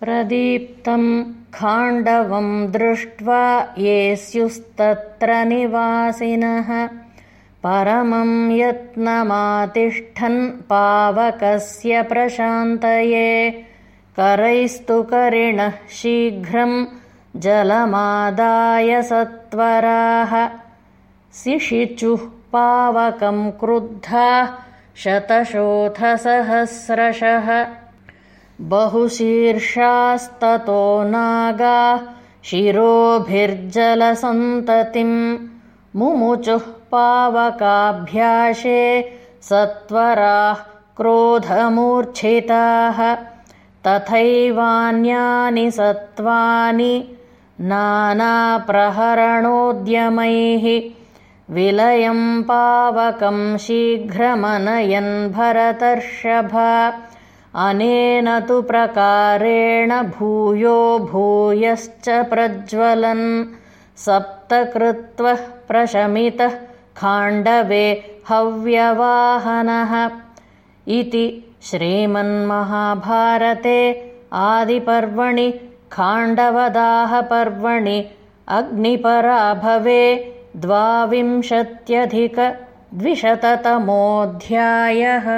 प्रदीप्तं खाण्डवं दृष्ट्वा ये स्युस्तत्र निवासिनः। परमं यत्नमातिष्ठन् पावकस्य प्रशान्तये। करैस्तु करिणः शीघ्रं जलमादाय सत्वराः। सिषिचुः पावकं क्रुद्धा शतशोथसहस्रशः बहुशीर्षास्ततो नागाः शिरोभिर्जलसन्ततिम् मुमुचुः पावकाभ्याशे सत्वराः क्रोधमूर्च्छिताः तथैवान्यानि सत्त्वानि नानाप्रहरणोद्यमैः विलयं पावकं शीघ्रमनयन् भरतर्षभा अनेन तु प्रकारेण भूयो भूयश्च प्रज्वलन्। सप्तकृत्वः प्रशमितः खाण्डवे हव्यवाहनः। इति श्रीमन्महाभारते आदिपर्वणि खाण्डवदाहपर्वणि अग्निपराभवे द्वाविंशत्यधिकद्विशततमोऽध्यायः